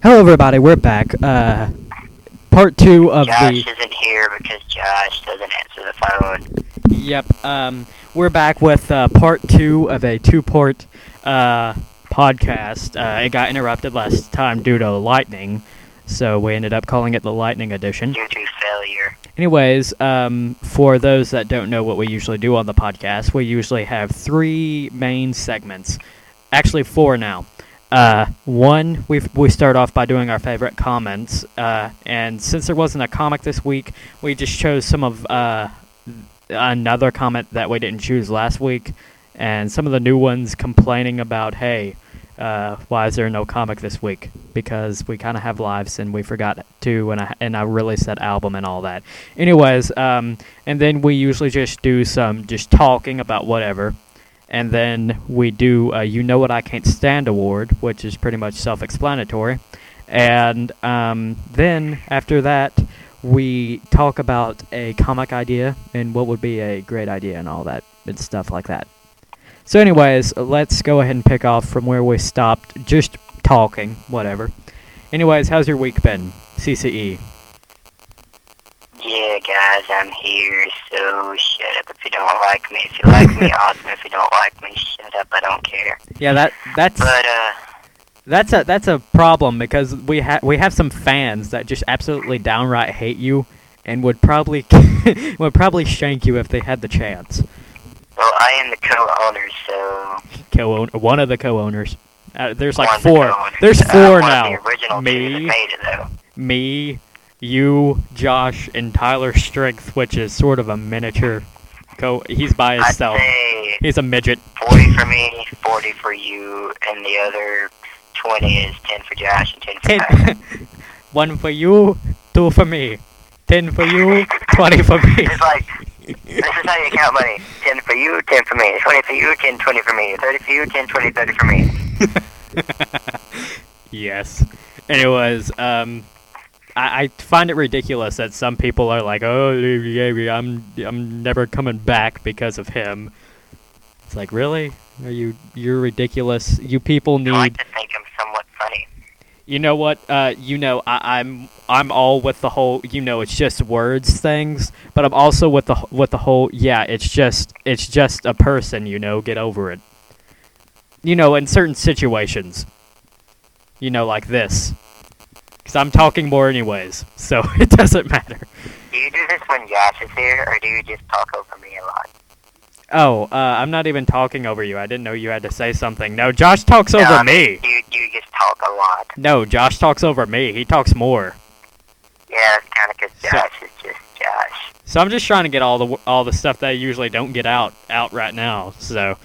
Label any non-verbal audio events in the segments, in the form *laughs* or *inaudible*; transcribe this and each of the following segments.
Hello, everybody. We're back. Uh, part two of Josh the. isn't here because Josh doesn't answer the phone. Yep. Um, we're back with uh, part two of a two-part uh, podcast. Uh, it got interrupted last time due to lightning, so we ended up calling it the Lightning Edition. Due to failure. Anyways, um, for those that don't know what we usually do on the podcast, we usually have three main segments. Actually, four now. Uh, one, we we start off by doing our favorite comments, uh, and since there wasn't a comic this week, we just chose some of uh, another comment that we didn't choose last week, and some of the new ones complaining about, hey, uh, why is there no comic this week? Because we kind of have lives and we forgot to, and I and I really said album and all that. Anyways, um, and then we usually just do some just talking about whatever, and then we do a "You Know What I Can't Stand" award, which is pretty much self-explanatory, and um, then after that. We talk about a comic idea and what would be a great idea and all that and stuff like that. So, anyways, let's go ahead and pick off from where we stopped, just talking, whatever. Anyways, how's your week been? CCE. Yeah, guys, I'm here, so shut up if you don't like me. If you like me, awesome. If you don't like me, shut up. I don't care. Yeah, that that's But, uh, that's a that's a problem because we have we have some fans that just absolutely downright hate you and would probably *laughs* would probably shank you if they had the chance. well, I am the co-owner, so... co-owner one of the co-owners. Uh, there's like one of the four. co-owners. There's Uh, four of now. the Me. it, though. me, you, Josh, and Tyler Strength, which is sort of a miniature. Co. He's by himself. He's a midget. 40 for me, 40 for you, and the other 20 is 10 for Josh and 10 for Tyler. Ten. *laughs* One for you, two for me. Ten for you, twenty for me. It's like, this is how you count money. 10 for you, 10 for me. 20 for you, 10, 20 for me. 30 for you, 10, 20, 30 for me. *laughs* yes. Anyways, um, I, I find it ridiculous that some people are like, "Oh, yeah, I'm I'm never coming back because of him." It's like, really? Are you you're ridiculous? You people need. I like to think I'm somewhat funny. You know what? Uh, you know, I, I'm I'm all with the whole. You know, it's just words things, but I'm also with the with the whole. Yeah, it's just it's just a person. You know, get over it. You know, in certain situations. You know, like this. Because I'm talking more anyways, so *laughs* it doesn't matter. Do you do this when Josh is here, or do you just talk over me a lot? Oh, uh, I'm not even talking over you. I didn't know you had to say something. No, Josh talks No, over I mean, me. You, you just talk a lot? No, Josh talks over me. He talks more. Yeah, it's kind of because So- Josh is just Josh. So I'm just trying to get all the all the stuff that I usually don't get out out right now. So,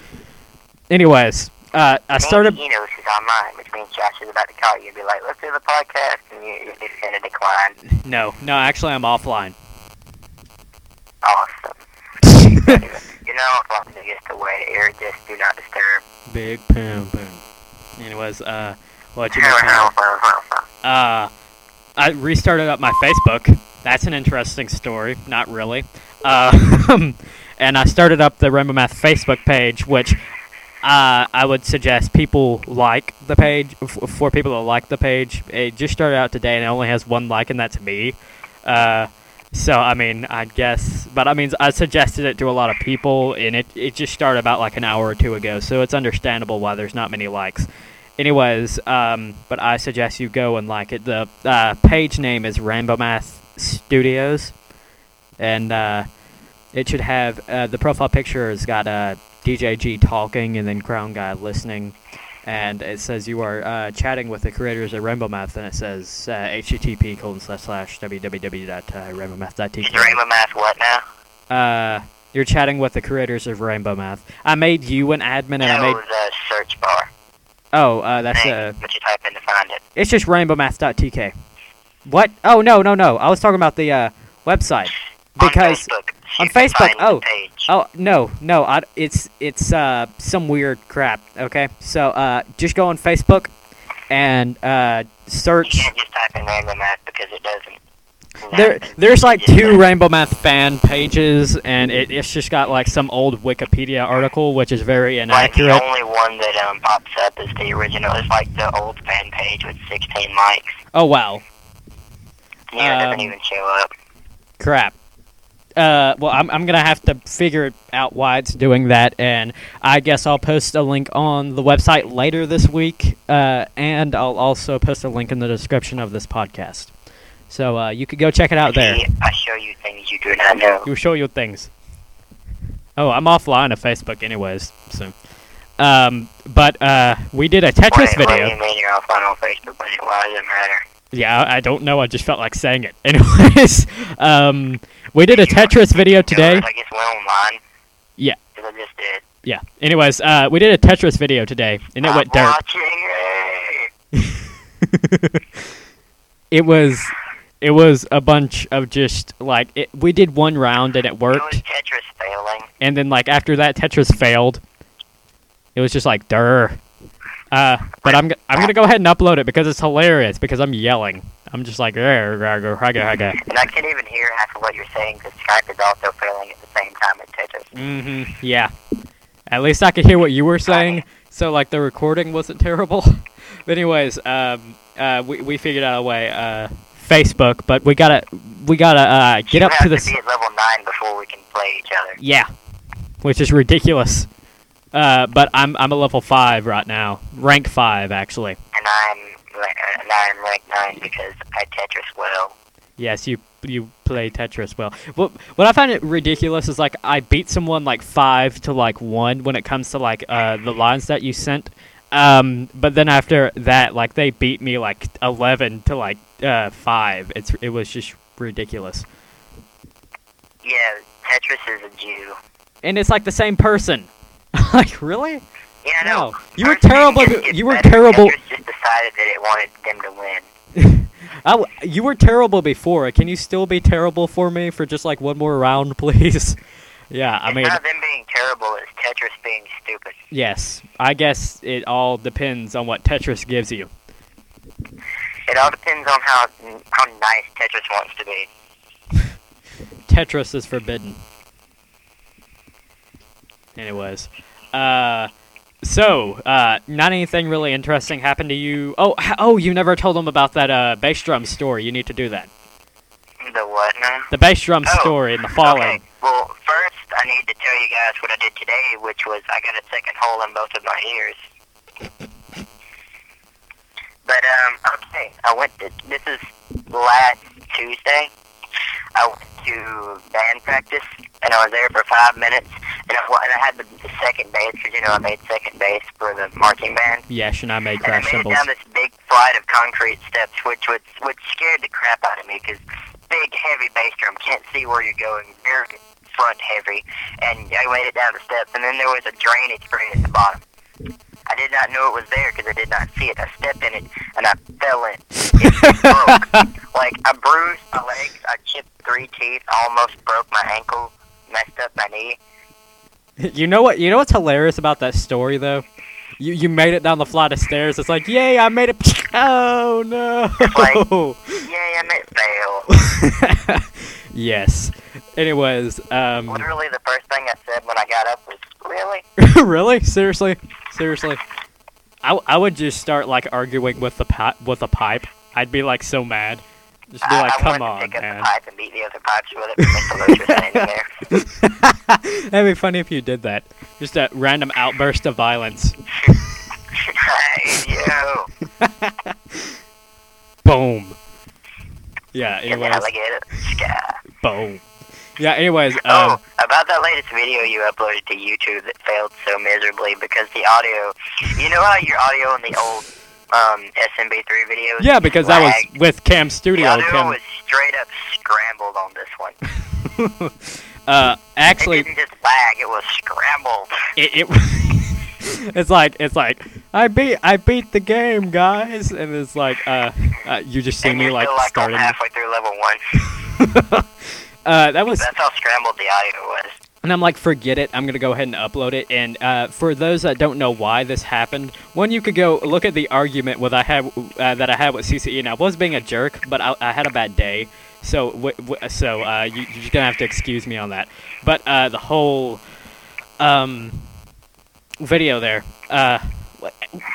anyways, uh, I started. Maybe Enos is online, which means Josh is about to call you and be like, let's do the podcast, and you, just going to decline. No, no, actually, I'm offline. Awesome. *laughs* you know, as long as it gets away, or just do not disturb. Big poom poom. Anyways, uh, what you know? Uh, I restarted up my Facebook. That's an interesting story. Not really. Uh, *laughs* and I started up the Rainbow Math Facebook page, which uh, I would suggest people like the page. For people that like the page, it just started out today and it only has one like, and that's me. Uh, so I mean, I guess, but I mean, I suggested it to a lot of people, and it it just started about like an hour or two ago. So it's understandable why there's not many likes. Anyways, um, but I suggest you go and like it. The uh, page name is Rainbow Math Studios, and uh, it should have uh, the profile picture has got uh, DJG talking and then Crown Guy listening, and it says you are uh, chatting with the creators of Rainbow Math, and it says uh, http colon slash slash Is www.rainbowmath.tk. Rainbow Math what now? Uh, you're chatting with the creators of Rainbow Math. I made you an admin, and I no, made the search bar. oh, uh, that's thing, uh, what you type in to find it. It's just rainbowmath.tk. What? Oh no no no! I was talking about the uh, website because on Facebook, on Facebook, oh. page. oh no no I, it's it's uh, some weird crap. Okay, so uh, just go on Facebook and uh, search. You can't just type in Rainbow Math because it doesn't there there's like two Rainbow Math fan pages, and it, it's just got like some old Wikipedia article, which is very inaccurate. Like the only one that um pops up is the original. It's like the old fan page with 16 likes. Oh wow, Yeah, it doesn't Um, even show up. crap. Uh, well, I'm I'm gonna have to figure out why it's doing that, and I guess I'll post a link on the website later this week, uh, and I'll also post a link in the description of this podcast, so uh, you could go check it out there. I show you things you do not know. You show you things. Oh, I'm offline of Facebook, anyways. So, um, but uh, we did a Tetris Wait, What do video. you mean you're offline on Facebook? Why why does it matter? Yeah, I I don't know. I just felt like saying it. *laughs* Anyways, um, we did a Tetris video today. I guess went online. Yeah. 'Cause I just did. Yeah. Anyways, uh, we did a Tetris video today, and it I'm went dirt. watching it. *laughs* it was, it was a bunch of just like it, we did one round and it It was worked, Tetris failing. and then like after that Tetris failed. It was just like der. Uh, but I'm I'm gonna go ahead and upload it because it's hilarious because I'm yelling. I'm just like "Rah, rah, rah, rah, rah, rah." And I can't even hear half of what you're saying because Skype is also failing at the same time as Tetris. Mm-hmm. Yeah. At least I could hear what you were saying, so like the recording wasn't *laughs* terrible. but anyways, um, uh, we we figured out a way. Uh, Facebook, but we gotta we gotta uh, get you up have to be at level 9 before we can play each other. Yeah, which is ridiculous. Uh, but I'm I'm a level five right now, rank five actually. And I'm, and I'm rank 9 because I Tetris well. Yes, you you play Tetris well. What what I find it ridiculous is like I beat someone like five to like one when it comes to like uh, the lines that you sent. Um, but then after that, like they beat me like eleven to like uh, five. It's it was just ridiculous. Yeah, Tetris is a Jew. And it's like the same person. *laughs* like really? Yeah, I know. No, you were terrible. You were better. terrible. Just decided that it wanted them to win. I *laughs* w- oh, you were terrible before. Can you still be terrible for me for just like one more round, *laughs* please? yeah, I it's mean, not them being terrible, it's Tetris being stupid. yes. I guess it all depends on what Tetris gives you. It all depends on how how nice Tetris wants to be. Tetris is forbidden. Anyways, uh, so uh, not anything really interesting happened to you. Oh, oh, you never told them about that uh bass drum story. You need to do that. The what now? The bass drum Oh, story in the falling. Okay. Well, first I need to tell you guys what I did today, which was I got a second hole in both of my ears. But um, okay, I went to. This is last Tuesday. I went to band practice, and I was there for five minutes. And I, and I had the, the second base, because you know I made second base for the marching band. Yes, and I made crash And I made down this big flight of concrete steps, which which which scared the crap out of me because big heavy bass drum can't see where you're going, very front heavy, and I made it down the steps, and then there was a drainage drain at the bottom. I did not know it was there because I did not see it. I stepped in it and I fell in. It *laughs* broke. Like I bruised my legs, I chipped three teeth, almost broke my ankle, messed up my knee. *laughs* You know what? You know what's hilarious about that story though? You you made it down the flight of stairs. It's like, yay! I made it. *laughs* Oh no! *laughs* Yay, I fail. yes. Anyways, um, Literally, the first thing I said when I got up was, "Really?" really? Seriously? Seriously? I, w- I would just start like arguing with the pi- with a pipe. I'd be like so mad. Just be I, like, I come on, to pick up man. the pipe and beat the other pipes with it, but Mr. Lewis was standing there. *laughs* That'd be funny if you did that. Just a random outburst of violence. hey, yo, *laughs* Boom. Yeah. Anyways. alligator. Boom. Yeah. Anyways. Um. oh, about that latest video you uploaded to YouTube that failed so miserably because the audio. You know how your audio in the old um, SMB3 videos? Yeah, because that was with Camtasia Studio. audio Cam. was straight up scrambled on this one. *laughs* uh, It actually, didn't just lag; it was scrambled. it, it *laughs* it's like it's like I beat I beat the game, guys, and it's like uh, uh you just see and me like like starting. halfway through level one. *laughs* uh, that was That's how scrambled the audio was. And I'm like, forget it. I'm gonna go ahead and upload it. And uh, for those that don't know why this happened, one you could go look at the argument with I had uh, that I had with CCE. And I was being a jerk, but I, I had a bad day, So w- w- so uh, you, you're gonna have to excuse me on that. But uh, the whole um, video there, uh, I,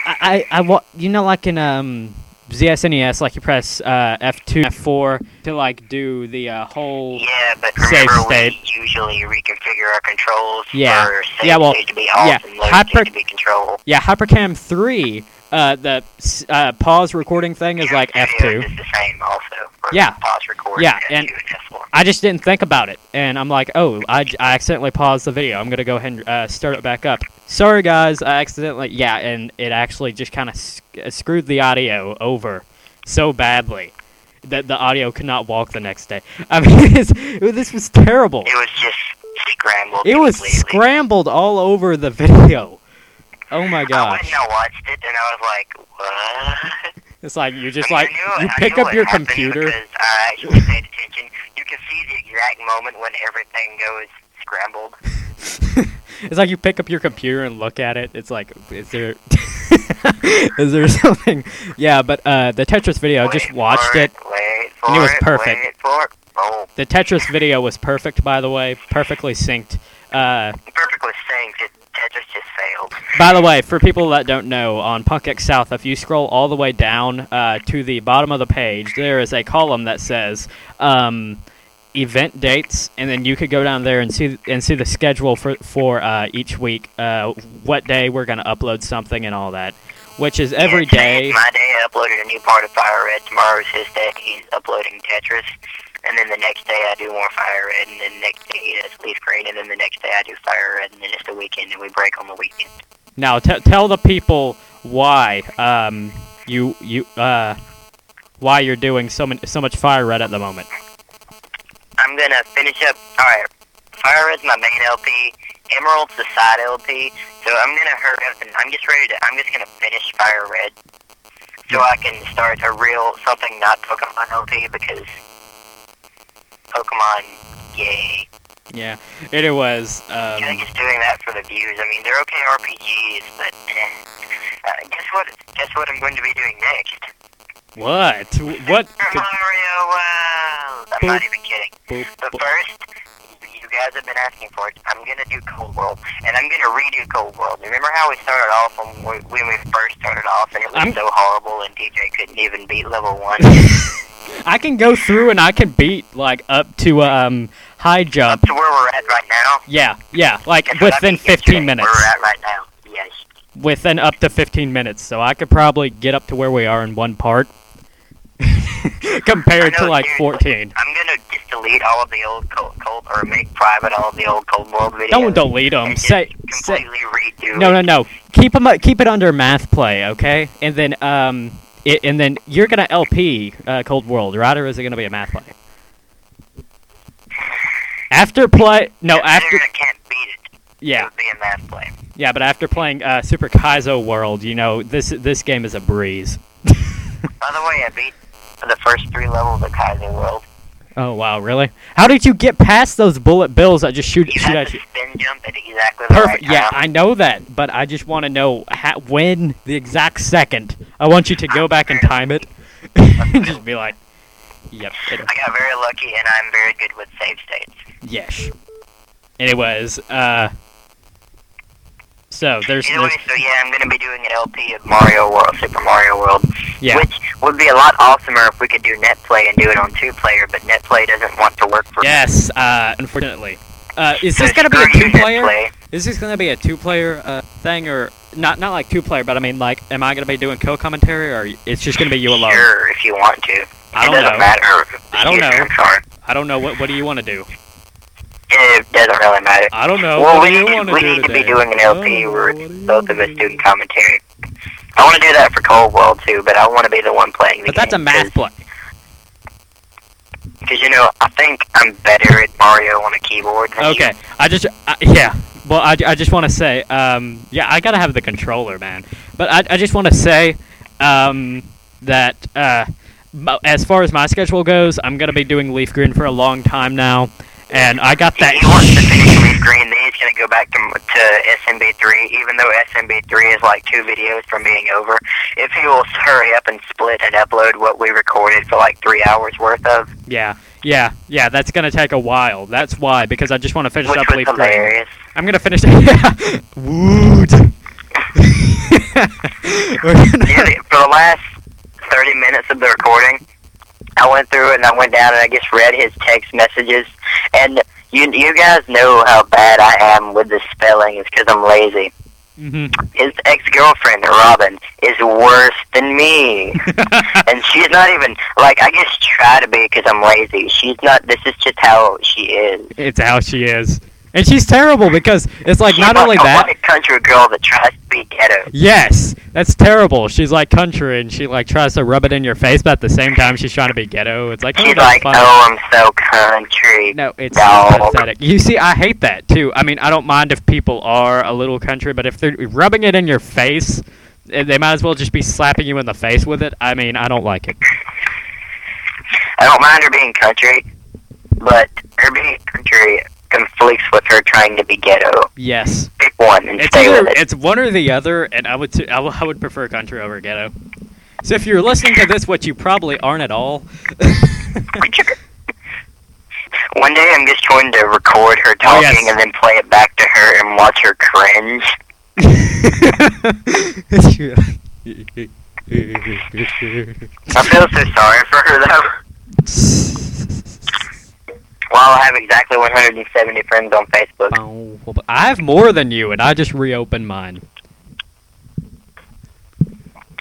I, I wa- you know, like in um, ZSNES, like you press uh, F2, F4 to like do the uh, whole. Yeah, but Save remember state. we usually reconfigure our controls Yeah. for Yeah, well, to be off yeah, and hyper- to be control. Yeah, Hypercam 3, uh, the uh, pause recording thing is like F2. is the same also. For Yeah. Pause record. Yeah, F2 and- F4. I just didn't think about it, and I'm like, oh, I accidentally paused the video. I'm gonna go ahead and uh, start it back up. Sorry, guys, I accidentally, yeah, and it actually just kind of sc- uh, screwed the audio over so badly that the audio could not walk the next day. *laughs* I mean, this was terrible. It was just scrambled. It was completely. scrambled all over the *laughs* video. Oh my I went and I watched it, and I was like, what? *laughs* It's like you're just I mean, like you pick up your computer. Because I actually paid attention. You can see the exact moment when everything goes scrambled. *laughs* it's like you pick up your computer and look at it. It's like, is there, *laughs* is there *laughs* something? Yeah, but uh, the Tetris video, I just watched for it. Wait for and it was perfect. Wait for it. Oh, The Tetris video was perfect, by the way, perfectly synced. Uh, perfectly synced. It, Tetris just failed. by the way, for people that don't know, on Punk X South, if you scroll all the way down uh, to the bottom of the page, there is a column that says um, event dates, and then you could go down there and see and see the schedule for for uh, each week, uh, what day we're gonna upload something and all that, which is every yeah, day. my day. I uploaded a new part of Fire Red. Tomorrow's his day. He's uploading Tetris. And then the next day I do more Fire Red, and then the next day he does Leaf Green, and then the next day I do Fire Red, and then it's the weekend, and we break on the weekend. Now, tell the people why um, you you uh, why you're doing so many, so much fire red at the moment. I'm gonna finish up. All right, Fire Red's my main LP. Emerald's the side LP. So I'm gonna hurry up and I'm just ready to. I'm just gonna finish Fire Red, so I can start a real something not Pokemon LP because Pokemon, yay. Yeah, it was. I Um, think it's doing that for the views. I mean, they're okay RPGs, but eh. uh, guess what? Guess what I'm going to be doing next? What? What? Super Mario World. I'm not even kidding. boop. first, you guys have been asking for it. I'm gonna do Cold World, and I'm gonna redo Cold World. Remember how we started off when we, when we first started off, and it was I'm- so horrible, and DJ couldn't even beat level one. *laughs* *laughs* I can go through and I can beat like up to um high jump. to where we're at right now. Yeah, yeah, like within beat yesterday? 15 minutes. Where we're at right now. Within up to 15 minutes, so I could probably get up to where we are in one part. *laughs* Compared I to like seriously. 14. I'm gonna just delete all of the old Cold, cold or make private all of the old Cold World videos. Don't delete them. Say, say, redo. No, no, no. Keep 'em up, keep it under math play, okay? And then um, it, and then you're gonna LP uh, Cold World, right? Or is it gonna be a math play? After play, no, after I can't beat it. Yeah. It would be a math play. Yeah, but after playing uh, Super Kaizo World, you know this this game is a breeze. *laughs* By the way, I beat the first three levels of Kaizo World. Oh wow, really? How did you get past those bullet bills that just shoot You shoot have at you? spin jump at exactly the Perfect. right Yeah. I know that, but I just want to know how, when the exact second. I want you to go back and time it, and *laughs* just be like, "Yep, it, I got very lucky, and I'm very good with save states. yes." Anyways, uh. So there's, Anyway, there's so yeah, I'm gonna be doing an LP of Mario World, Super Mario World, yeah. which would be a lot awesomer if we could do net play and do it on two player, but net play doesn't want to work for me. Yes. Uh, unfortunately. Uh, is So this gonna be a two-player? NetPlay. Is this gonna be a two-player uh, thing, or not? Not like two-player, but I mean, like, am I gonna be doing co-commentary, or it's just gonna be you alone? Sure, if you want to. I it don't doesn't know. matter. I don't know. I don't know. What What do you want to do? It doesn't really matter. I don't know. well, what we do you need, to, we do need to today? be doing an LP Oh, where what do it's you both of us do? doing commentary. I want to do that for Cold World, too, but I want to be the one playing the But that's a math play. Because you know, I think I'm better at Mario on a keyboard. Than Okay, I just I, yeah. Well, I, I just want to say, um, yeah, I gotta have the controller, man. But I, I just want to say, um, that uh, as far as my schedule goes, I'm gonna be doing Leaf Green for a long time now, and I got that. He wants *laughs* to finish Leaf Green he's gonna go back to to SMB3, even though SMB3 is like two videos from being over. If he will hurry up and split and upload what we recorded for like three hours worth of, Yeah, yeah, yeah. That's gonna take a while. That's why because I just want to finish which up was Leaf Green. hilarious. I'm gonna finish. *laughs* yeah. Woot. *laughs* We're gonna- Nearly- for the last 30 minutes of the recording, I went through it and I went down and I just read his text messages. And you you guys know how bad I am with the spelling. It's because I'm lazy. Mhm. His ex-girlfriend, Robin, is worse than me. *laughs* and she's not even, like, I just try to be because I'm lazy. She's not, this is just how she is. it's how she is, and she's terrible because it's like She's not only a that. white country girl that tries to be ghetto. Yes, that's terrible. She's like country, and she like tries to rub it in your face, but at the same time, she's trying to be ghetto. It's like, oh, She's like, oh, I'm so country. No, it's Dog. pathetic. You see, I hate that too. I mean, I don't mind if people are a little country, but if they're rubbing it in your face, eh, they might as well just be slapping you in the face with it. I mean, I don't like it. I don't mind her being country, but her being country conflicts with her trying to be ghetto. Yes, Pick one and it's stay either with it. it's one or the other, and I would t- I w- I would prefer country over ghetto. So if you're listening to this, what you probably aren't at all. *laughs* One day I'm just going to record her Oh, talking yes. and then play it back to her and watch her cringe. *laughs* I feel so sorry for her though. *laughs* While I have exactly 170 friends on Facebook. Oh, well, but I have more than you, and I just reopened mine.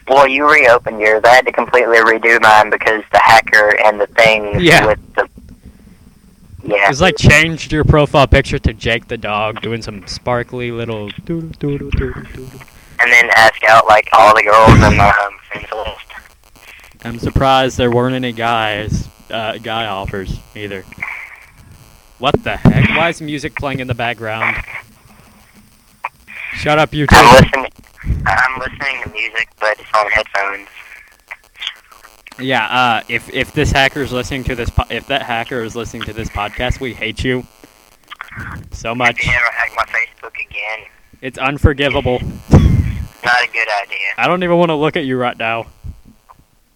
Well, you reopened yours. I had to completely redo mine because the hacker and the thing Yeah. with the yeah. It's like changed your profile picture to Jake the dog doing some sparkly little doodle doodle doodle doodle. and then ask out like all the girls in my um, friends list. I'm surprised there weren't any guys, uh, guy offers either. What the heck? Why is music playing in the background? Shut up, you two. I'm listening. I'm listening to music, but it's on headphones. Yeah, uh, if if this hacker is listening to this, if that hacker is listening to this podcast, we hate you so much. you ever hack my Facebook again, It's unforgivable. not a good idea. I don't even want to look at you right now.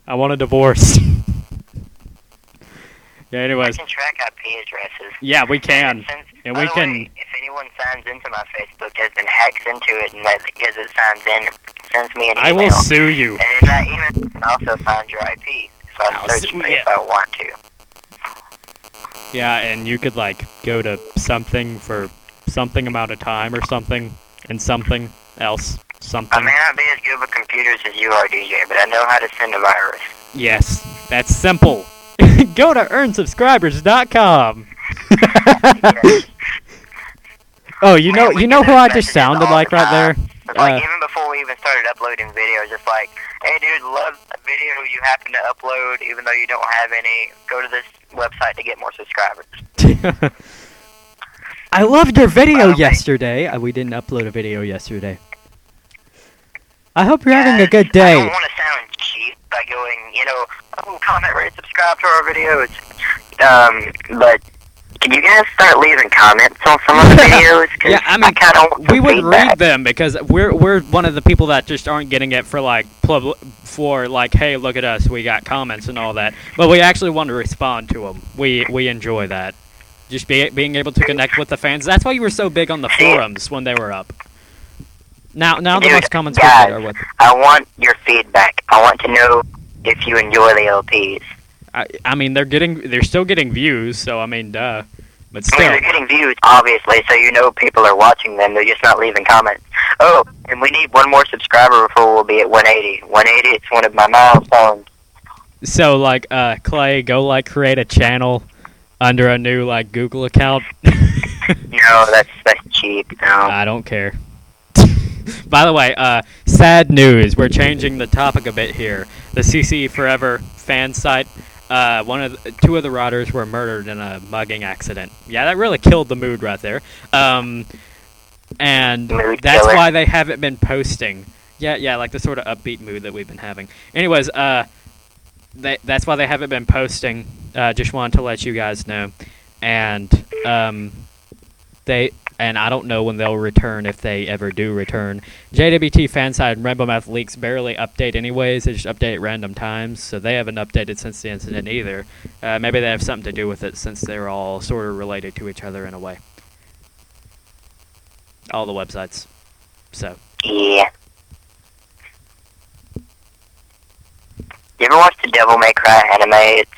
I want a divorce. *laughs* yeah. I Anyways, can track IP addresses. yeah, we can. Since, And we can- Way, if anyone signs into my Facebook, has been hacked into it, and that because it signs in, sends me an email. I will sue you. And that email, can also find your IP. So I I'll search it yeah. if I want to. Yeah, and you could like go to something for something amount of time or something, and something else, something. I may not be as good with computers as you are, DJ, but I know how to send a virus. Yes, that's simple. Go to earnsubscribers.com. *laughs* Oh, you know, you know who I just sounded like right there. It's like Uh, even before we even started uploading videos, just like, hey dude, love a video you happen to upload, even though you don't have any. Go to this website to get more subscribers. *laughs* I loved your video Okay. yesterday. Uh, we didn't upload a video yesterday. I hope you're having a good I day. don't want to sound by going, you know, oh, comment, rate, subscribe to our videos. Um, but can you guys start leaving comments on some of the *laughs* videos? 'Cause Yeah, I mean, want we would read them because we're we're one of the people that just aren't getting it for like pub- for like hey look at us we got comments and all that. But we actually want to respond to them we we enjoy that. Just be, being able to connect with the fans. That's why you were so big on the forums when they were up now now the most comments we guys. are with I want your feedback. I want to know if you enjoy the LPs. I, I mean they're getting they're still getting views so I mean duh but I mean, still they're getting views, obviously, so you know people are watching them. They're just not leaving comments. Oh, and we need one more subscriber before we'll be at 180. 180, it's one of my milestones. so like uh Clay go like create a channel under a new like Google account *laughs* No, that's that's cheap. No. I don't care. *laughs* By the way, uh, sad news. We're changing the topic a bit here. The CC Forever fan site. Uh, one of the, two of the riders were murdered in a mugging accident. Yeah, that really killed the mood right there. Um, and that's why they haven't been posting. Yeah, yeah, like the sort of upbeat mood that we've been having. Anyways, uh, they, that's why they haven't been posting. Uh, just wanted to let you guys know. And um, they and I don't know when they'll return if they ever do return. JWT Fanside and Rainbow Math Leaks barely update anyways. They just update at random times, so they haven't updated since the incident either. Uh, maybe they have something to do with it since they're all sort of related to each other in a way. All the websites. So, Yeah. You ever watch the Devil May Cry anime? It's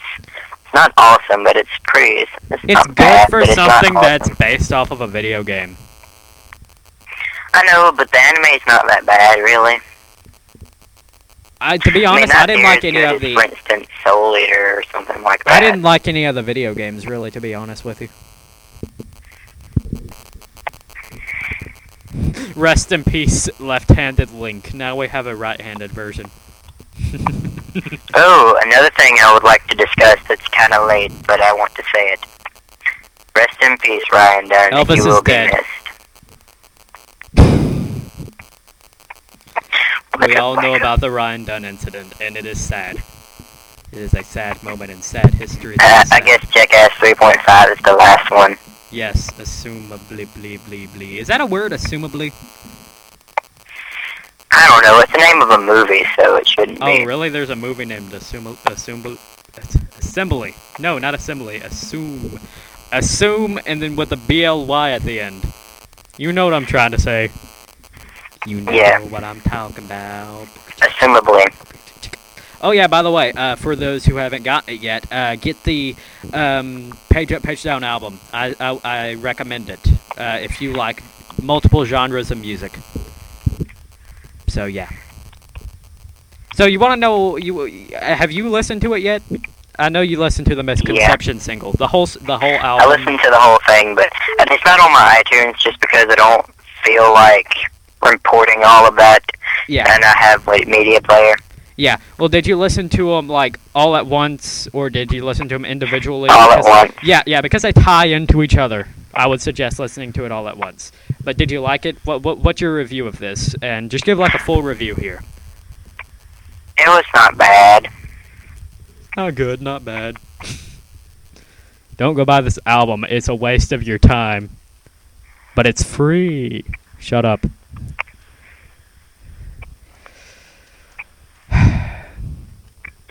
not awesome, but it's pretty. It's, it's, it's not good bad, for but it's not something that's based off of a video game. I know, but the anime's not that bad, really. I, to be I mean, honest, I didn't like any of the. For instance, Soul Eater or something like that. I didn't like any of the video games, really, to be honest with you. Rest in peace, left-handed Link. Now we have a right-handed version. *laughs* Oh, another thing I would like to discuss that's kind of late, but I want to say it. Rest in peace, Ryan Dunn. Elvis you is will be dead. missed. *laughs* we all know about the Ryan Dunn incident, and it is sad. It is a sad moment in sad history. Uh, is I sad. guess Jackass 3.5 is the last one. Yes, assumably, blee, blee, blee. Is that a word, assumably? Know. It's the name of a movie, so it shouldn't Oh, be. really? There's a movie named Assume, Assume, Assembly. No, not Assembly. Assume. Assume, and then with the B-L-Y at the end. You know what I'm trying to say. You know Yeah. what I'm talking about. Assumably. Oh yeah, by the way, uh, for those who haven't gotten it yet, uh, get the um, Page Up, Page Down album. I, I, I recommend it uh, if you like multiple genres of music. So yeah. So you want to know? You have you listened to it yet? I know you listened to the Misconception single, the whole the whole album. I listened to the whole thing, but and it's not on my iTunes just because I don't feel like importing all of that, yeah, and I have like media player yeah. Well, did you listen to them like all at once, or did you listen to them individually? all at once. Yeah, yeah, because they tie into each other. I would suggest listening to it all at once. But did you like it? What, what what's your review of this? And just give like a full review here. It was not bad. Not good, not bad. *laughs* Don't go buy this album. It's a waste of your time. But it's free. Shut up. *sighs*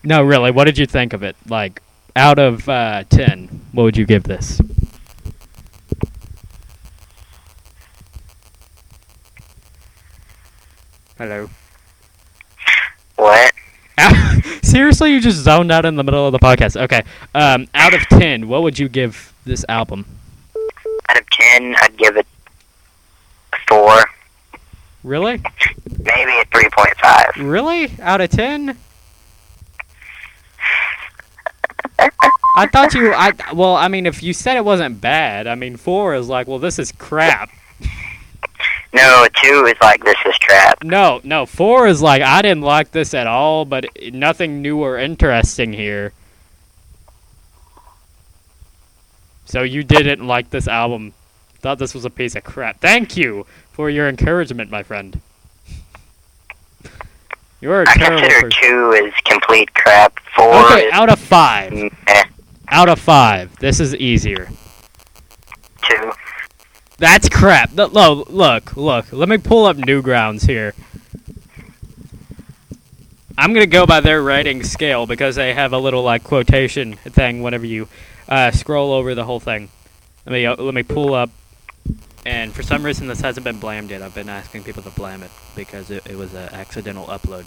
no, really. What did you think of it? Like, out of uh, ten, what would you give this? Hello. What? *laughs* Seriously, you just zoned out in the middle of the podcast. Okay. Um, out of ten, what would you give this album? Out of ten, I'd give it a four, Really? maybe a three point five. Really? Out of ten? I thought you. I well, I mean, if you said it wasn't bad, I mean, four is like, well, this is crap. No, two is like this is crap. No, no, four is like, I didn't like this at all, but nothing new or interesting here. So you didn't like this album. Thought this was a piece of crap. Thank you for your encouragement, my friend. You're a I terrible consider person. two is complete crap. Four Okay, is out of five. meh. Out of five. This is easier. two. That's crap. Lo- Look, look. Let me pull up Newgrounds here. I'm gonna go by their rating scale because they have a little like quotation thing whenever you uh, scroll over the whole thing. Let me uh, let me pull up. And for some reason, this hasn't been blamed yet. I've been asking people to blame it because it, it was an accidental upload.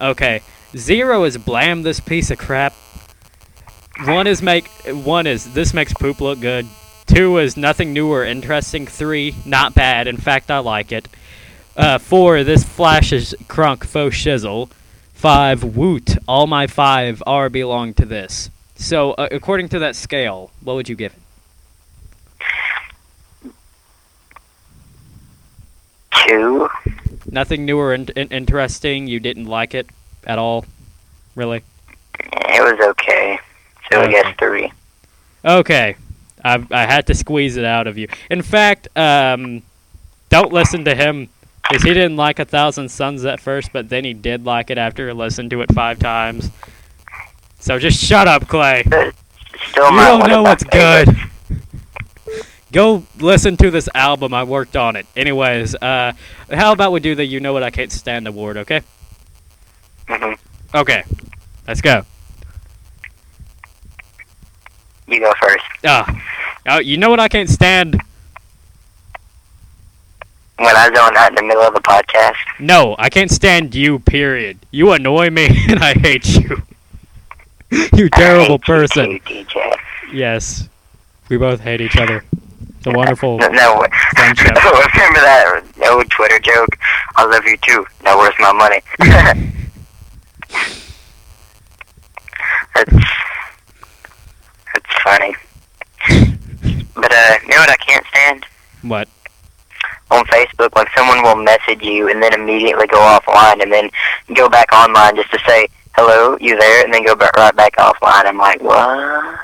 Okay, zero is blam this piece of crap. One is make one is this makes poop look good. Two is nothing new or interesting. Three, not bad. In fact, I like it. Uh, four, this Flash is crunk faux shizzle. Five, woot. All my five are belong to this. So, uh, according to that scale, what would you give it? Two. Nothing new or in- in- interesting. You didn't like it at all, really. It was okay. So I guess three. Okay, I I had to squeeze it out of you. In fact, um, don't listen to him, because he didn't like A Thousand Suns at first, but then he did like it after he listened to it five times. So just shut up, Clay. Still You don't know what's good. Go listen to this album. I worked on it. Anyways, uh, how about we do the "You Know What I Can't Stand" award? Okay. hmm Okay. Let's go. You go first. Ah. Oh, you know what I can't stand? When I zone out in the middle of a podcast, No, I can't stand you. Period. You annoy me, *laughs* and I hate you. *laughs* you terrible hate you person. too. Yes, we both hate each other. The wonderful. No, no. friendship. *laughs* remember that old Twitter joke? I love you too. Now where's my money? that's funny. But uh, you know what I can't stand What? on Facebook when someone will message you and then immediately go offline and then go back online just to say hello, you there, and then go back right back offline. I'm like, what?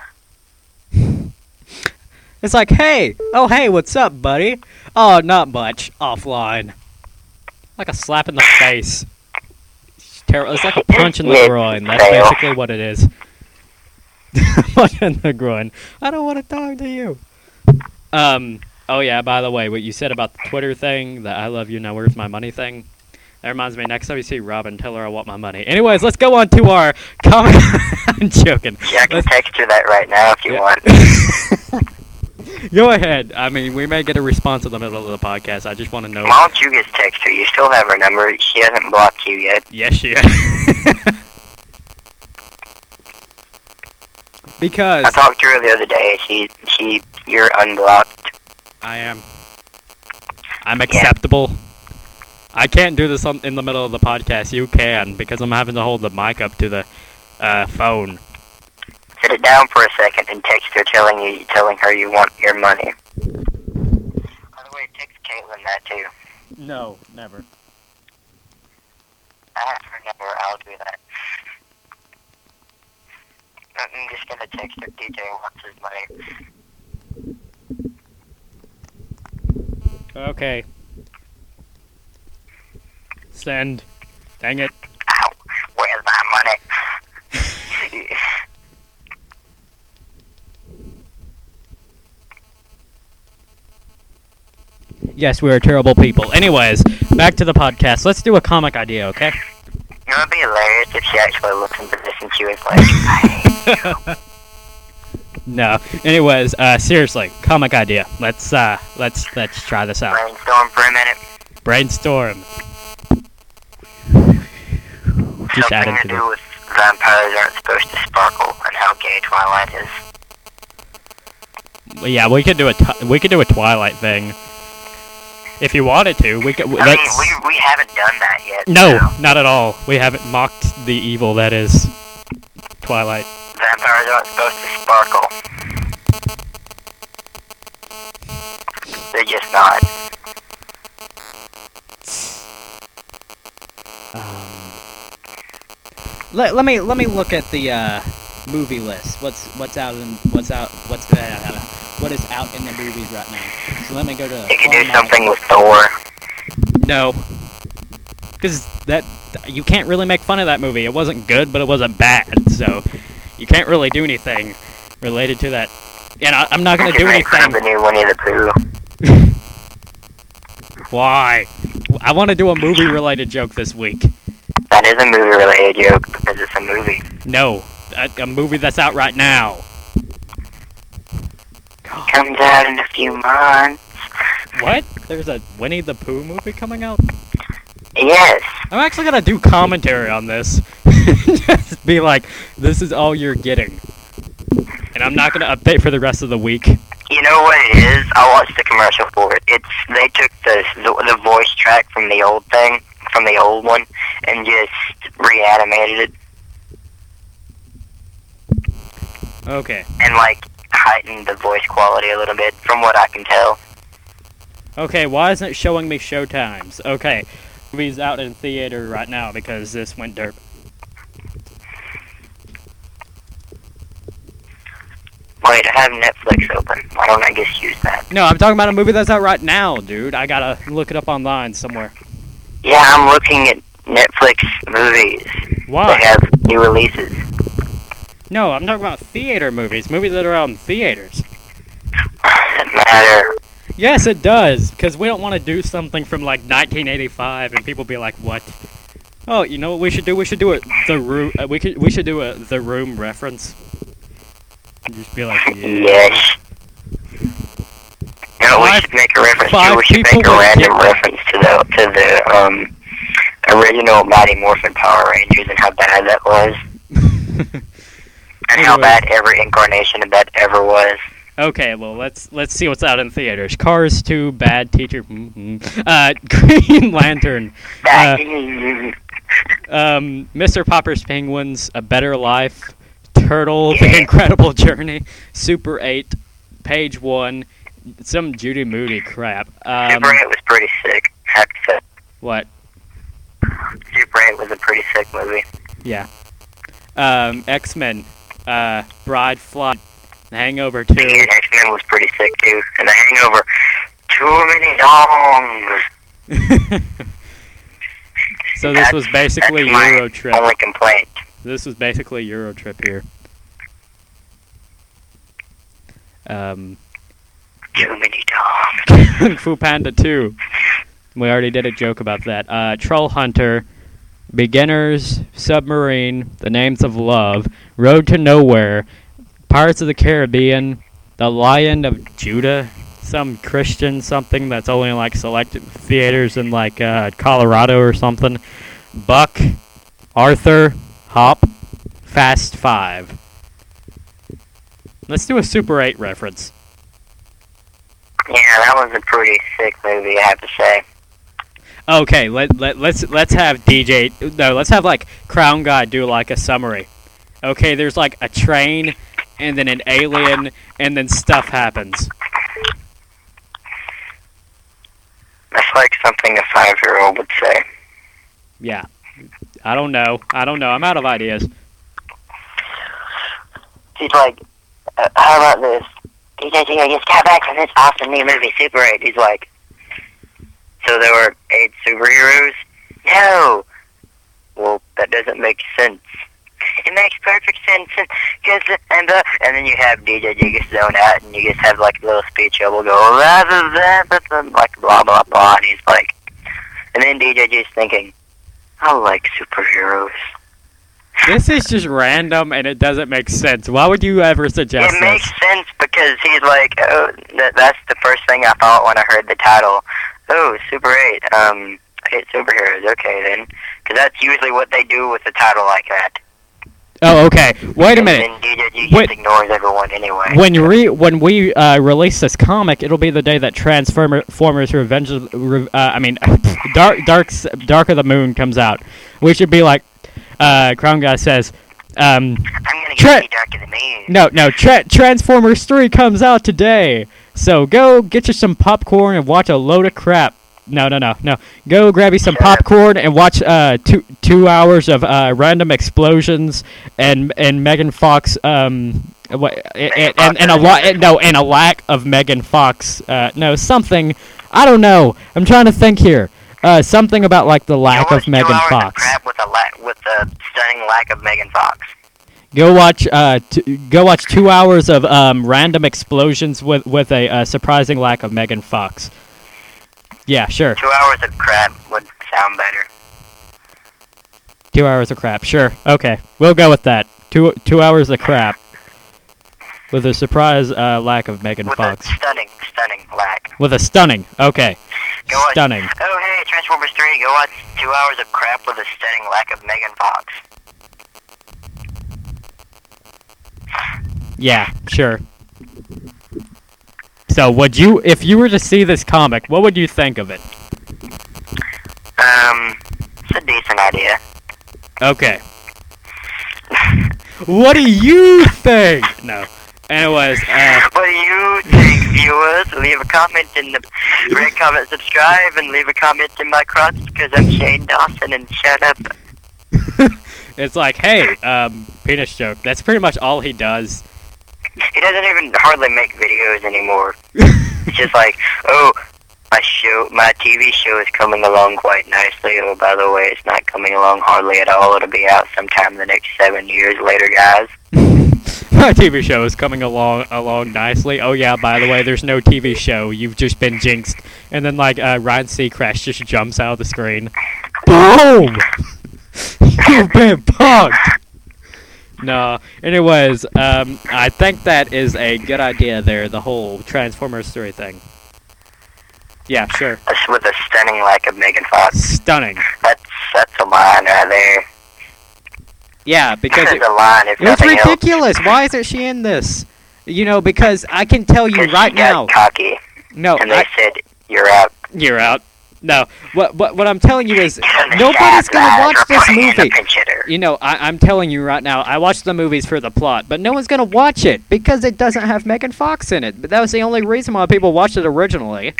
It's like, hey, oh hey, what's up, buddy? Oh, not much. Offline. Like a slap in the *laughs* face. It's terrible. It's like a punch in the groin. That's basically what it is. *laughs* punch in the groin. I don't want to talk to you. Um. Oh yeah. By the way, what you said about the Twitter thing, the "I love you now, where's my money" thing. That reminds me. Next time you see Robin, tell her I want my money. Anyways, let's go on to our comment. *laughs* I'm joking. Yeah, I can Let's- text her that right now if you Yeah. want. *laughs* Go ahead. I mean, we may get a response in the middle of the podcast. I just want to know. Why don't you just text her? You still have her number. She hasn't blocked you yet. Yes, yeah. Because I talked to her the other day. She, she, you're unblocked. I am. I'm acceptable. I can't do this on, in the middle of the podcast. You can because I'm having to hold the mic up to the uh, phone. Sit it down for a second and text her, telling you, telling her you want your money. By the way, text Caitlin that too. No, never. I have her number. I'll do that. I'm just gonna text her. DJ wants his money. Okay. Send. Dang it. Ow! Where's my money? *laughs* Yes, we are terrible people. Anyways, back to the podcast. Let's do a comic idea, okay? You know, it'd be hilarious if she actually this and she was like, *laughs* I *laughs* no. Anyways, uh, seriously, comic idea. Let's uh, let's let's try this out. brainstorm for a minute. Brainstorm. Just add Something to the. do with vampires aren't supposed to sparkle and how gay Twilight is. Yeah, we could do a t- we could do a Twilight thing. If you wanted to, we could. I mean, we, we haven't done that yet. no, so not at all. We haven't mocked the evil that is Twilight. Vampires aren't supposed to sparkle. They're just not. Um, let, let me let me look at the uh, movie list. What's what's out in what's out what's uh, what is out in the movies right now? So let me go to. You could do something with Thor. No, because that you can't really make fun of that movie. It wasn't good, but it wasn't bad. So you can't really do anything related to that. And I, I'm not gonna do make fun of anything. the new Winnie the Pooh. *laughs* Why? I want to do a movie related joke this week. That is a movie related joke because it's a movie. No, a, a movie that's out right now. God, Comes out in a few months. what? There's a Winnie the Pooh movie coming out? Yes. I'm actually gonna do commentary on this. *laughs* Just be like, this is all you're getting. And I'm not gonna update for the rest of the week. You know what it is? I watched the commercial for it. It's they took the the, the voice track from the old thing, from the old one, and just reanimated it Okay. and like heightened the voice quality a little bit, from what I can tell. Okay, why isn't it showing me show times? Okay. Movie's out in theater right now because this went dirt. Wait, I have Netflix open. Why don't I just use that? No, I'm talking about a movie that's out right now, dude. I gotta look it up online somewhere. Yeah, I'm looking at Netflix movies. Why? They have new releases. No, I'm talking about theater movies. Movies that are out in theaters. Man, *sighs* matter. Yes, it does, because we don't want to do something from like 1985 and people be like, "What?" Oh, you know what we should do? We should do it the room. Uh, we could we should do a the room reference. And just be like, yeah. Yes. No, we should make a reference to. We should make a random get reference to the to the um original Mighty Morphin Power Rangers and how bad that was, *laughs* and how bad every incarnation of that ever was. Okay, well let's let's see what's out in theaters. Cars 2, Bad Teacher, mhm. uh, *laughs* Green Lantern, Uh, um, Mr. Popper's Penguins, A Better Life, Turtle, The Incredible Journey, Super 8, Page 1, some Judy Moody crap. Um, Super 8 was pretty sick. I to say. what? Super 8 was a pretty sick movie. Yeah. Um, X Men, uh, Bride Flight, Hangover 2. The X Men was pretty sick too, and The Hangover. Too many songs. *laughs* so this was basically That's Euro Trip. Only complaint. This was basically Euro Trip here. Um, Too many. *laughs* Kung Fu Panda 2. We already did a joke about that. Uh, Troll Hunter, Beginners, Submarine, The Names of Love, Road to Nowhere, Pirates of the Caribbean, The Lion of Judah, some Christian something that's only in, like selected theaters in like uh, Colorado or something. Buck, Arthur, Hop, Fast Five. Let's do a Super 8 reference. Yeah, that was a pretty sick movie, I have to say. Okay, let, let let's let's have DJ no, let's have like Crown Guy do like a summary. Okay, there's like a train and then an alien and then stuff happens. That's like something a five-year-old would say. Yeah. I don't know. I don't know. I'm out of ideas. He's like, uh, how about this? He DJ G, I just got back from this awesome new movie, Super 8. He's like, so there were eight superheroes? No. Well, that doesn't make sense. It makes perfect sense, cause and uh, and then you have DJ G gets zone out, and you just have like a little speech bubble go blah, blah, blah, blah, like blah blah blah, and he's like, and then DJ G's thinking, I like superheroes. This is just random and it doesn't make sense. Why would you ever suggest It this? makes sense because he's like, oh, that, that's the first thing I thought when I heard the title. Oh, Super 8. Um, I hate superheroes. Okay, then. Because that's usually what they do with a title like that. Oh, okay. Wait a minute. DJG just Wait. ignores everyone anyway. When you re- when we uh, release this comic, it'll be the day that Transformers: Revenge. Of, uh, I mean, *laughs* Dark Dark Dark of the Moon comes out. We should be like, uh, Crown Guy says, um, I'm gonna Tra- see Dark of the Moon. no, no, tra- Transformers Three comes out today. So go get you some popcorn and watch a load of crap. No, no, no, no. Go grab you some popcorn and watch uh, two two hours of uh, random explosions and and Megan Fox um what and, and, and a lot no and a lack of Megan Fox uh no something I don't know I'm trying to think here uh something about like the lack of Megan Fox. Crap with a la- with a stunning lack of Megan Fox. Go watch uh t- go watch two hours of um random explosions with with a uh, surprising lack of Megan Fox. Yeah, sure. Two hours of crap would sound better. Two hours of crap. Sure. Okay, we'll go with that. Two two hours of crap with a surprise uh, lack of Megan With Fox. a stunning, stunning lack. With a stunning. Okay. Go watch- Stunning. Oh, hey, Transformers 3, go watch two hours of crap with a stunning lack of Megan Fox. Yeah, sure. So, would you, if you were to see this comic, what would you think of it? Um, it's a decent idea. Okay. what do you think? No. Anyways, uh, What do you think, viewers? Leave a comment in the rate, comment, subscribe, and leave a comment in my crotch because I'm Shane Dawson and shut up. *laughs* it's like, hey, um, penis joke. That's pretty much all he does. He doesn't even hardly make videos anymore. *laughs* It's just like, oh, my show, my TV show is coming along quite nicely. Oh, by the way, it's not coming along hardly at all. It'll be out sometime in the next seven years later, guys. *laughs* My TV show is coming along along nicely. Oh yeah, by the way, there's no TV show. You've just been jinxed. And then like uh, Ryan Seacrest just jumps out of the screen. Boom! *laughs* You've been punked. No. Anyways, um, I think that is a good idea there. The whole Transformers three thing. Yeah, sure. With a stunning lack of Megan Fox. Stunning. That's that's a line right there. Yeah, because it, a line. If it was nothing else. ridiculous. Why isn't she in this? You know, because I can tell you right she got now. cocky, No, and they I, said you're out. you're out. No, what what what I'm telling you is nobody's gonna watch this putting in the movie. You know, I, I'm telling you right now, I watch the movies for the plot, but no one's gonna watch it because it doesn't have Megan Fox in it. But that was the only reason why people watched it originally.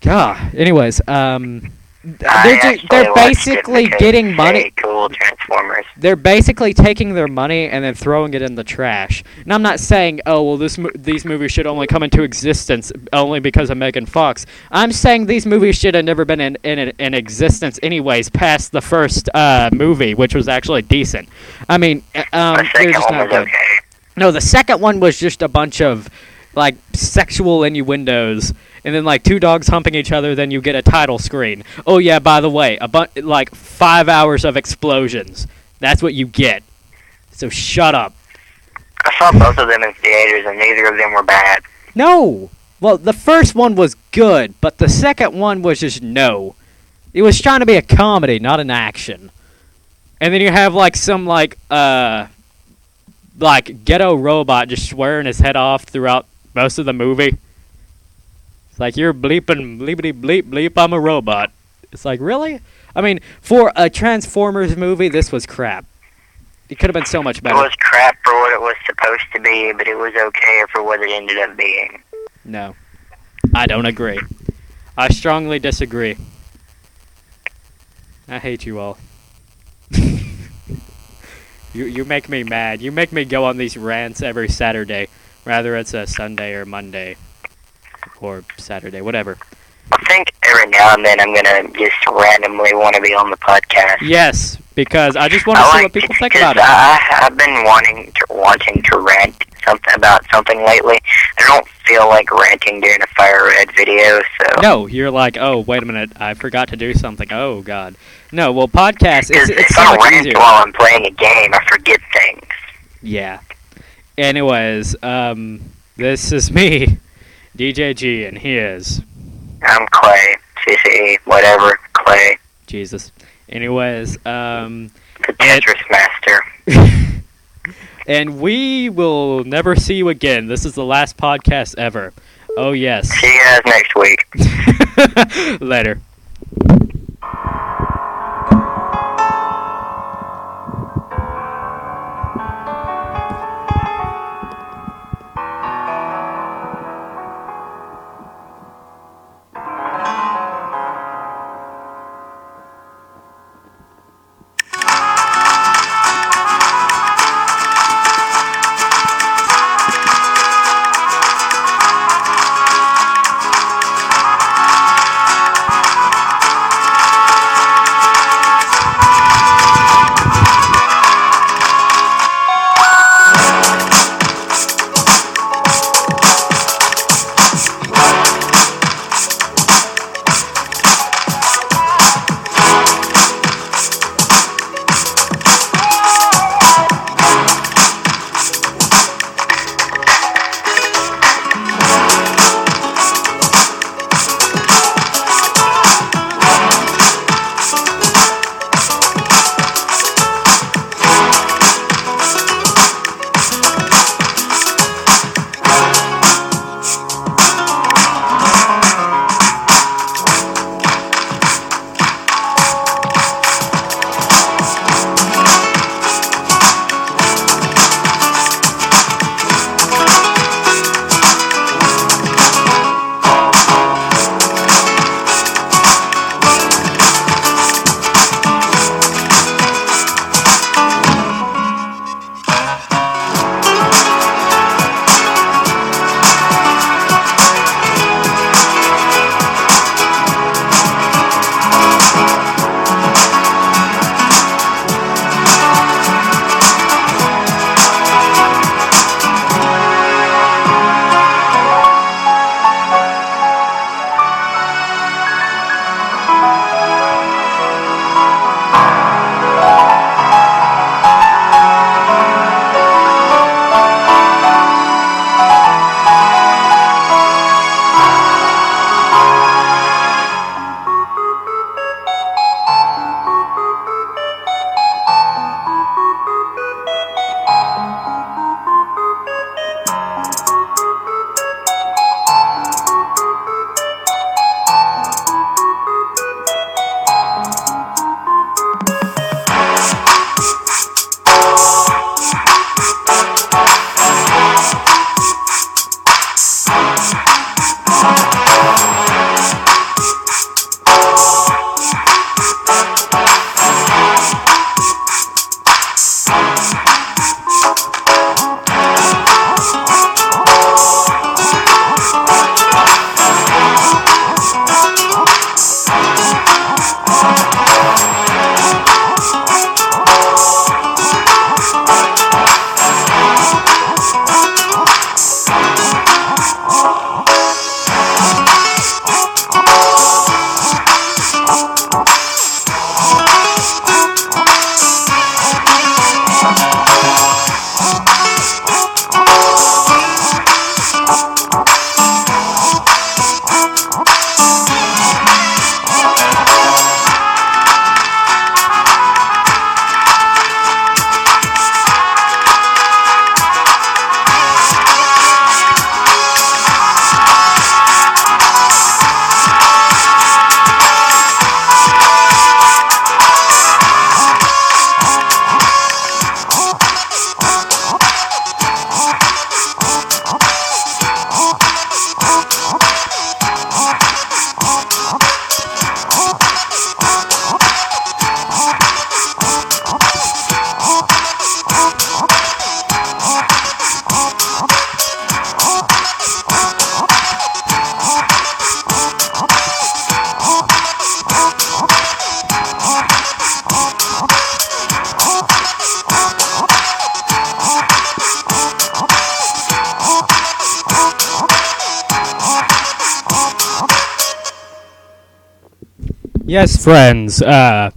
God. Anyways, um, they're they're basically getting money. Cool Transformers. They're basically taking their money and then throwing it in the trash. And I'm not saying, oh well, this mo- these movies should only come into existence only because of Megan Fox. I'm saying these movies should have never been in in, in existence anyways, past the first uh, movie, which was actually decent. I mean, uh, um, they're just not good. okay. No, the second one was just a bunch of like sexual innuendos, and then like two dogs humping each other. Then you get a title screen. Oh yeah, by the way, a bu- like five hours of explosions. That's what you get. So shut up. I saw both of them in theaters, and neither of them were bad. No. Well, the first one was good, but the second one was just no. It was trying to be a comedy, not an action. And then you have like some like uh like ghetto robot just swearing his head off throughout most of the movie. It's like you're bleeping bleepity bleep bleep I'm a robot. It's like really? I mean, for a Transformers movie, this was crap. It could have been so much better. It was crap for what it was supposed to be, but it was okay for what it ended up being. No. I don't agree. I strongly disagree. I hate you all. *laughs* you you make me mad. You make me go on these rants every Saturday. Rather it's a Sunday or Monday. Or Saturday, whatever. I think every now and then I'm gonna just randomly want to be on the podcast. Yes, because I just want to I see like what people think about it. I, I've been wanting to wanting to rant something about something lately. I don't feel like ranting during a fire red video, so No, you're like, oh, wait a minute, I forgot to do something. Oh, God. No, well, podcast, Because it's, it's so much rant easier. while I'm playing a game, I forget things. Yeah. Anyways, um, this is me, *laughs* DJG, and he is I'm Clay, CCE, whatever, Clay, Jesus. Anyways, um, the Tetris master. *laughs* and we will never see you again. This is the last podcast ever. Oh yes. See you guys next week. *laughs* Later. Yes, friends. Uh,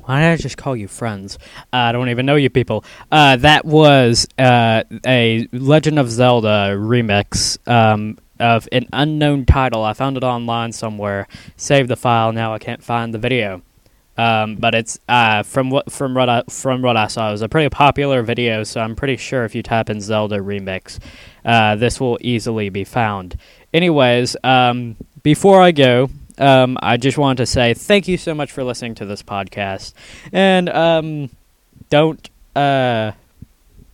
why did I just call you friends? Uh, I don't even know you people. Uh, that was uh, a Legend of Zelda remix um, of an unknown title. I found it online somewhere. Saved the file. Now I can't find the video. Um, but it's uh, from what from what I from what I saw, it was a pretty popular video. So I'm pretty sure if you type in Zelda remix, uh, this will easily be found. Anyways, um, before I go, um, I just wanted to say thank you so much for listening to this podcast, and um, don't uh,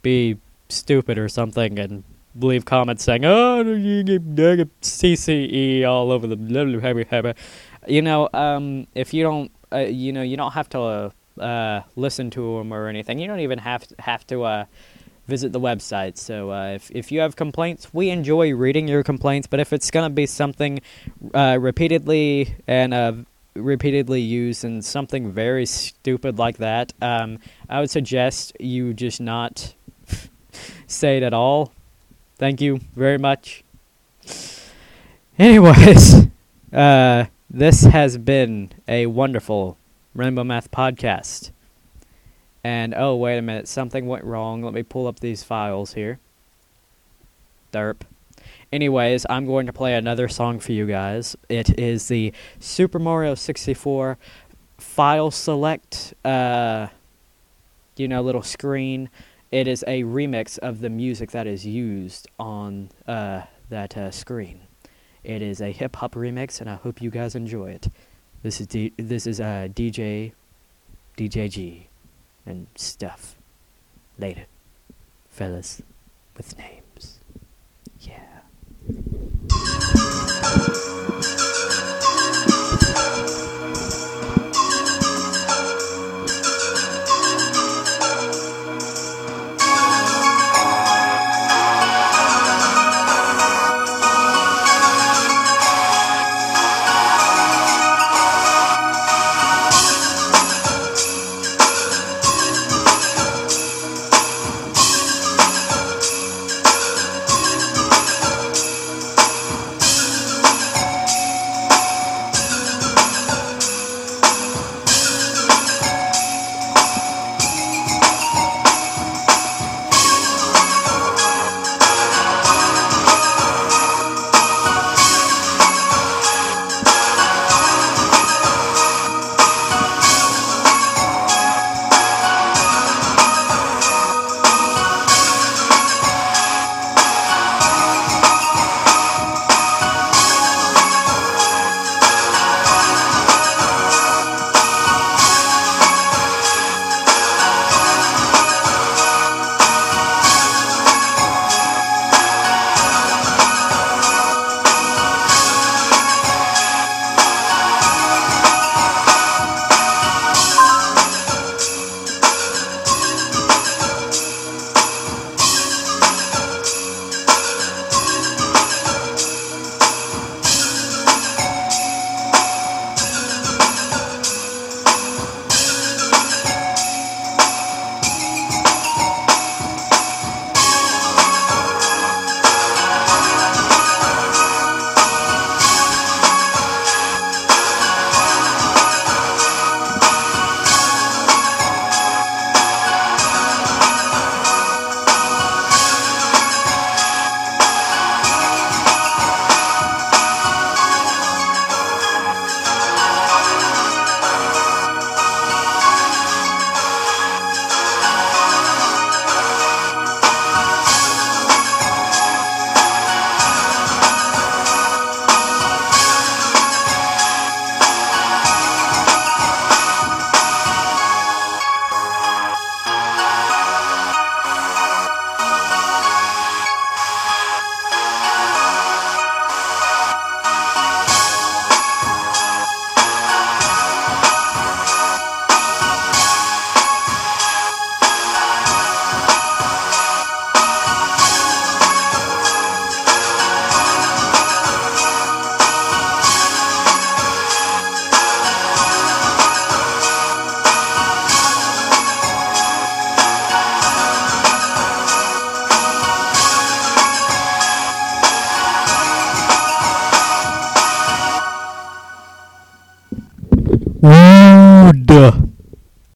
be stupid or something and leave comments saying, "Oh, you CCE all over the." You know, um, if you don't uh, you know, you don't have to uh, listen to them or anything. You don't even have to, have to uh, visit the website. So uh, if if you have complaints, we enjoy reading your complaints. But if it's gonna be something uh, repeatedly and uh, repeatedly used and something very stupid like that, um, I would suggest you just not *laughs* say it at all. Thank you very much. Anyways, *laughs* uh, this has been a wonderful Rainbow Math podcast. And oh, wait a minute, something went wrong. Let me pull up these files here. Derp. Anyways, I'm going to play another song for you guys. It is the Super Mario 64 file select, uh, you know, little screen. It is a remix of the music that is used on uh, that uh, screen. It is a hip hop remix, and I hope you guys enjoy it. This is D- this is uh, DJ DJG and stuff. Later, fellas with names. Yeah.